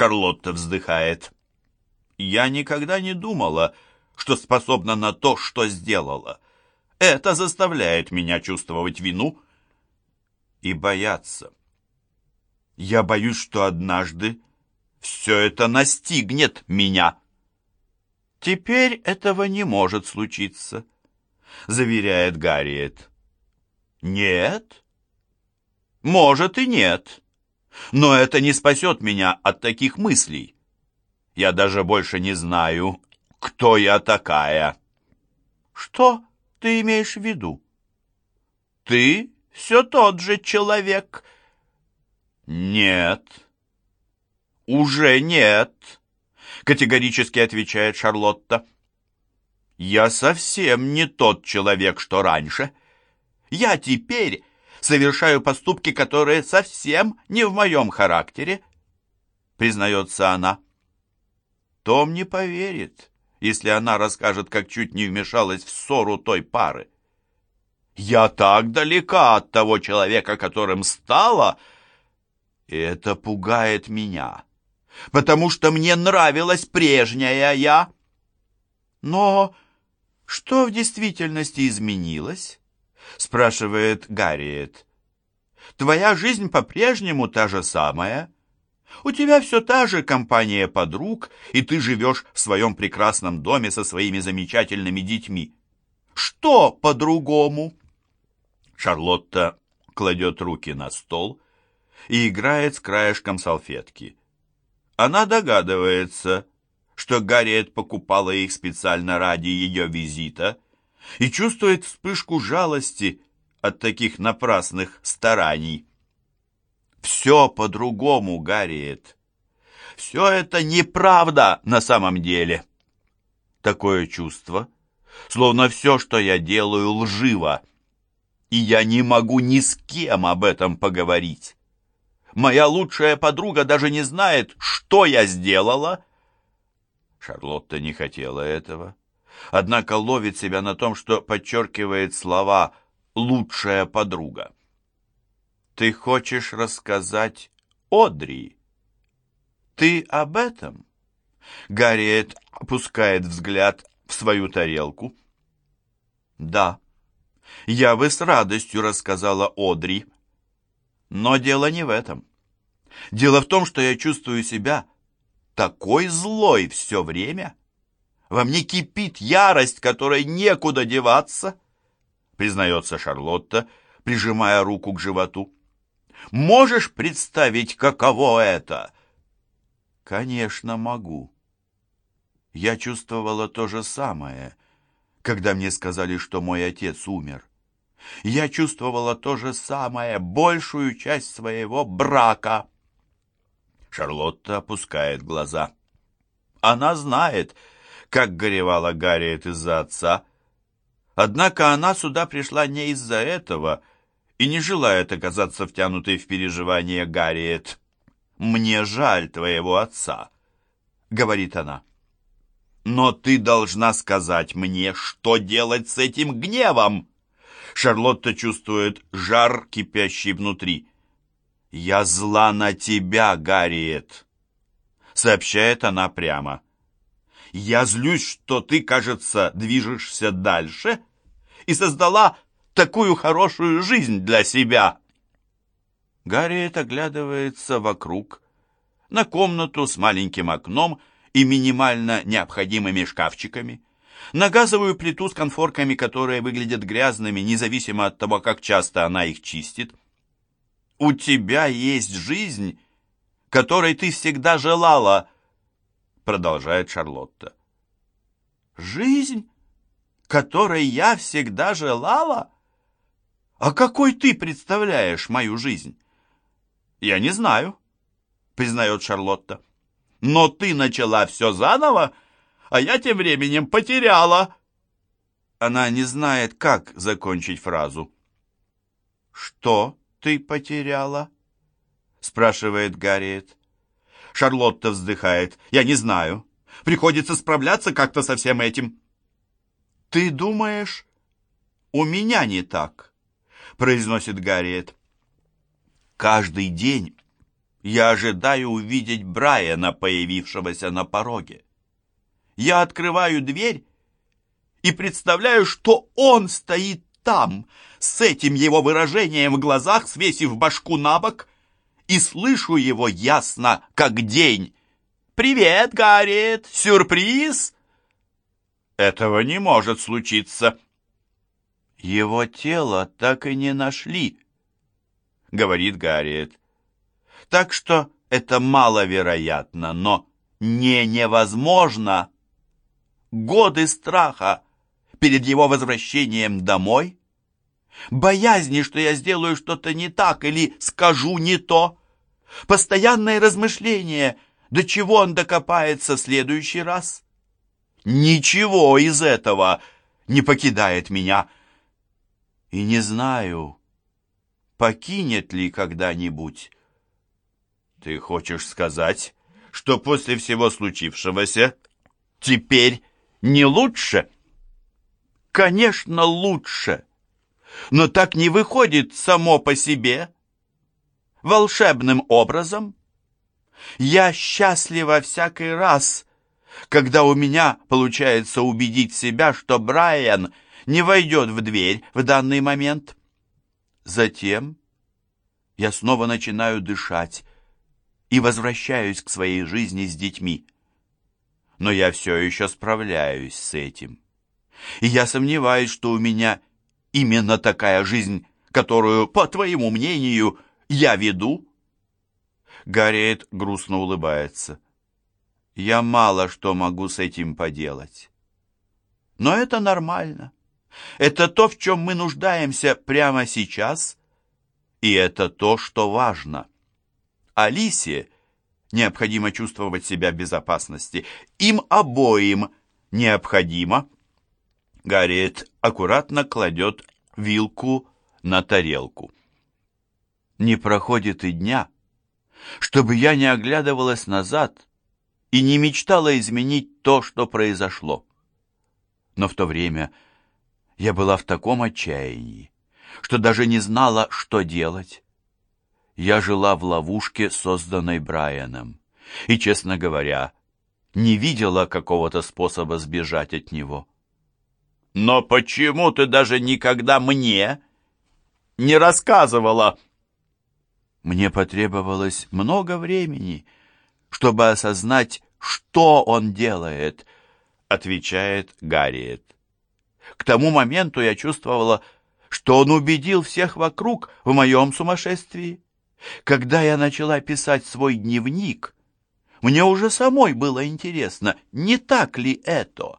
Шарлотта вздыхает. Я никогда не думала, что способна на то, что сделала. Это заставляет меня чувствовать вину и бояться. Я боюсь, что однажды все это настигнет меня. Теперь этого не может случиться, заверяет Гарриет. Нет? Может и нет. Но это не спасет меня от таких мыслей. Я даже больше не знаю, кто я такая. Что ты имеешь в виду? Ты все тот же человек. Нет. Уже нет, категорически отвечает Шарлотта. Я совсем не тот человек, что раньше. Я теперь совершаю поступки, которые совсем не в моем характере, признается она. Том не поверит, если она расскажет, как чуть не вмешалась в ссору той пары. Я так далека от того человека, которым стала, и это пугает меня, потому что мне нравилась прежняя я. Но что в действительности изменилось? Спрашивает Гарриет. Твоя жизнь по-прежнему та же самая. У тебя все та же компания подруг, и ты живешь в своем прекрасном доме со своими замечательными детьми. Что по-другому? Шарлотта кладет руки на стол и играет с краешком салфетки. Она догадывается, что Гарриет покупала их специально ради ее визита — и чувствует вспышку жалости от таких напрасных стараний. Все по-другому, Гарриет. Все это неправда на самом деле. Такое чувство, словно все, что я делаю, лживо, и я не могу ни с кем об этом поговорить. Моя лучшая подруга даже не знает, что я сделала. Шарлотта не хотела этого однако ловит себя на том, что подчеркивает слова «лучшая подруга». «Ты хочешь рассказать Одри?» «Ты об этом?» Гарриет опускает взгляд в свою тарелку. «Да, я бы с радостью рассказала Одри. Но дело не в этом. Дело в том, что я чувствую себя такой злой все время». Во мне кипит ярость, которой некуда деваться, признается Шарлотта, прижимая руку к животу. Можешь представить, каково это? Конечно, могу. Я чувствовала то же самое, когда мне сказали, что мой отец умер. Я чувствовала то же самое большую часть своего брака. Шарлотта опускает глаза. Она знает, как горевала Гарриет из-за отца. Однако она сюда пришла не из-за этого и не желает оказаться втянутой в переживания Гарриет. «Мне жаль твоего отца», — говорит она. «Но ты должна сказать мне, что делать с этим гневом!» Шарлотта чувствует жар, кипящий внутри. «Я зла на тебя, Гарриет», — сообщает она прямо. Я злюсь, что ты, кажется, движешься дальше и создала такую хорошую жизнь для себя. Гарриет оглядывается вокруг, на комнату с маленьким окном и минимально необходимыми шкафчиками, на газовую плиту с конфорками, которые выглядят грязными, независимо от того, как часто она их чистит. «У тебя есть жизнь, которой ты всегда желала», продолжает Шарлотта. «Жизнь, которой я всегда желала? А какой ты представляешь мою жизнь?» «Я не знаю», — признает Шарлотта. «Но ты начала все заново, а я тем временем потеряла». Она не знает, как закончить фразу. «Что ты потеряла?» — спрашивает Гарриет. Шарлотта вздыхает. «Я не знаю. Приходится справляться как-то со всем этим». «Ты думаешь, у меня не так?» произносит Гарриет. «Каждый день Я ожидаю увидеть Брайана, появившегося на пороге. Я открываю дверь и представляю, что он стоит там, с этим его выражением в глазах, свесив башку на бок, и слышу его ясно, как день. «Привет, Гарриет! Сюрприз!» Этого не может случиться. Его тело так и не нашли, говорит Гарриет. Так что это маловероятно, но не невозможно. Годы страха перед его возвращением домой, боязни, что я сделаю что-то не так или скажу не то, постоянное размышление, до чего он докопается в следующий раз. Ничего из этого не покидает меня. И не знаю, покинет ли когда-нибудь. Ты хочешь сказать, что после всего случившегося теперь не лучше? Конечно, лучше. Но так не выходит само по себе. Волшебным образом. Я счастлива всякий раз, когда у меня получается убедить себя, что Брайан не войдет в дверь в данный момент. Затем я снова начинаю дышать и возвращаюсь к своей жизни с детьми. Но я все еще справляюсь с этим. И я сомневаюсь, что у меня именно такая жизнь, которую, по твоему мнению, я веду. Гарриет грустно улыбается. Я мало что могу с этим поделать. Но это нормально. Это то, в чем мы нуждаемся прямо сейчас, и это то, что важно. Алисе необходимо чувствовать себя в безопасности. Им обоим необходимо. Гарриет аккуратно кладет вилку на тарелку. Не проходит и дня, чтобы я не оглядывалась назад и не мечтала изменить то, что произошло. Но в то время я была в таком отчаянии, что даже не знала, что делать. Я жила в ловушке, созданной Брайаном, и, честно говоря, не видела какого-то способа сбежать от него. «Но почему ты даже никогда мне не рассказывала?» Мне потребовалось много времени, чтобы осознать, что он делает, отвечает Гарриет. К тому моменту я чувствовала, что он убедил всех вокруг в моем сумасшествии. Когда я начала писать свой дневник, мне уже самой было интересно, не так ли это?